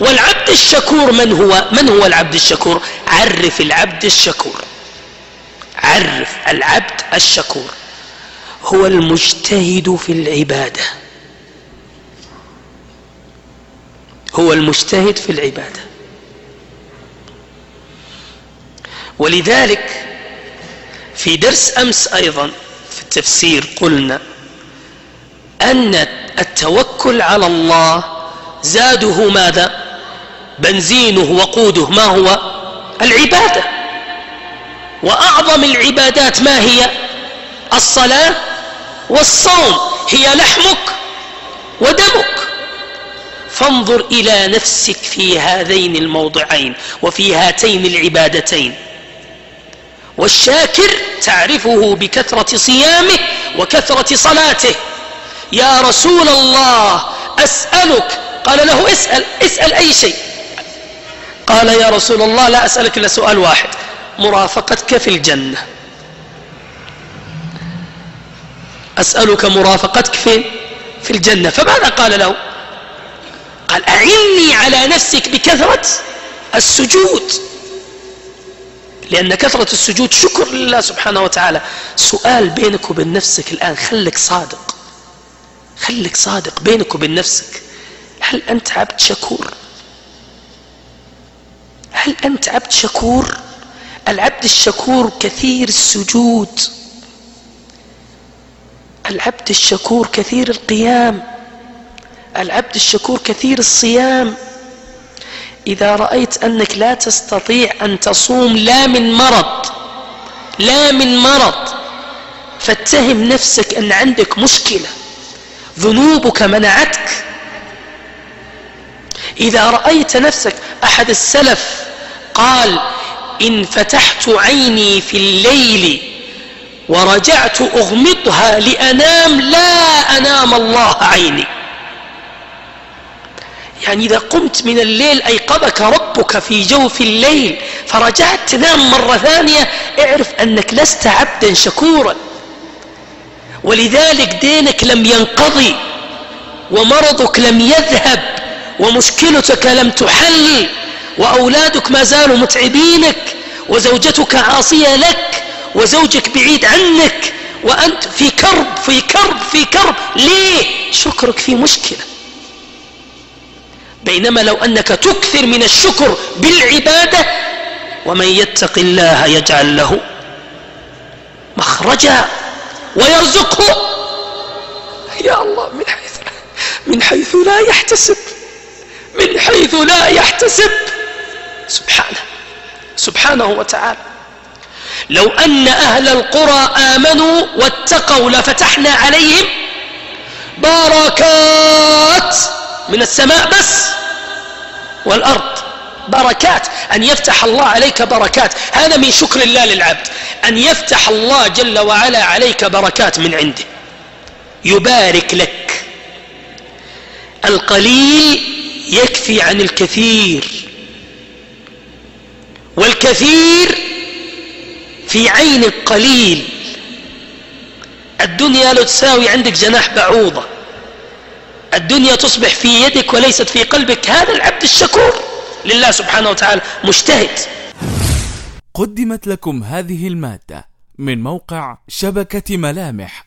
والعبد الشكور من هو؟ من هو العبد الشكور؟ عرف العبد الشكور. عرف العبد الشكور. هو المجتهد في العبادة. هو المجتهد في العبادة. ولذلك في درس أمس أيضا في التفسير قلنا أن التوكل على الله زاده ماذا؟ بنزينه وقوده ما هو؟ العبادة. وأعظم العبادات ما هي؟ الصلاة والصوم. هي لحمك ودمك. فانظر إلى نفسك في هذين الموضعين وفي هاتين العبادتين. والشاكر تعرفه بكثرة صيامه وكثرة صلاته. يا رسول الله أسألك. قال له اسأل اسأل أي شيء. قال يا رسول الله لا أسألك إلا سؤال واحد. مرافقتك في الجنة. أسألك مرافقتك في في الجنة. فماذا قال له؟ قال أعني على نفسك بكثرة السجود. لأن كثرة السجود شكر لله سبحانه وتعالى. سؤال بينك وبين نفسك الآن خلك صادق. خلك صادق بينك وبين نفسك. هل أنت عبد شكور؟ هل أنت عبد شكور؟ العبد الشكور كثير السجود. العبد الشكور كثير القيام. العبد الشكور كثير الصيام. إذا رأيت أنك لا تستطيع أن تصوم لا من مرض لا من مرض فاتهم نفسك أن عندك مشكلة. ذنوبك منعتك. إذا رأيت نفسك أحد السلف قال إن فتحت عيني في الليل ورجعت أغمضها لأنام لا أنام الله عيني. يعني إذا قمت من الليل أيقظك ربك في جوف الليل فرجعت تنام مرة ثانية اعرف أنك لست عبدا شكورا. ولذلك دينك لم ينقضي ومرضك لم يذهب ومشكلتك لم تحل. وأولادك ما زالوا متعبينك وزوجتك عاصية لك وزوجك بعيد عنك وأنت في كرب في كرب في كرب. ليه؟ شكرك في مشكلة. بينما لو أنك تكثر من الشكر بالعبادة ومن يتق الله يجعل له مخرجا ويرزقه. يا الله من حيث من حيث لا يحتسب من حيث لا يحتسب. سبحانه. سبحانه وتعالى. لو أن أهل القرى آمنوا واتقوا لفتحنا عليهم بركات من السماء بس والأرض. بركات أن يفتح الله عليك بركات هذا من شكر الله للعبد. أن يفتح الله جل وعلا عليك بركات من عنده. يبارك لك. القليل يكفي عن الكثير. والكثير في عين القليل الدنيا لو تساوي عندك جناح بعوضة. الدنيا تصبح في يدك وليست في قلبك. هذا العبد الشكور لله سبحانه وتعالى. مجتهد. قدمت لكم هذه المادة من موقع شبكة ملامح.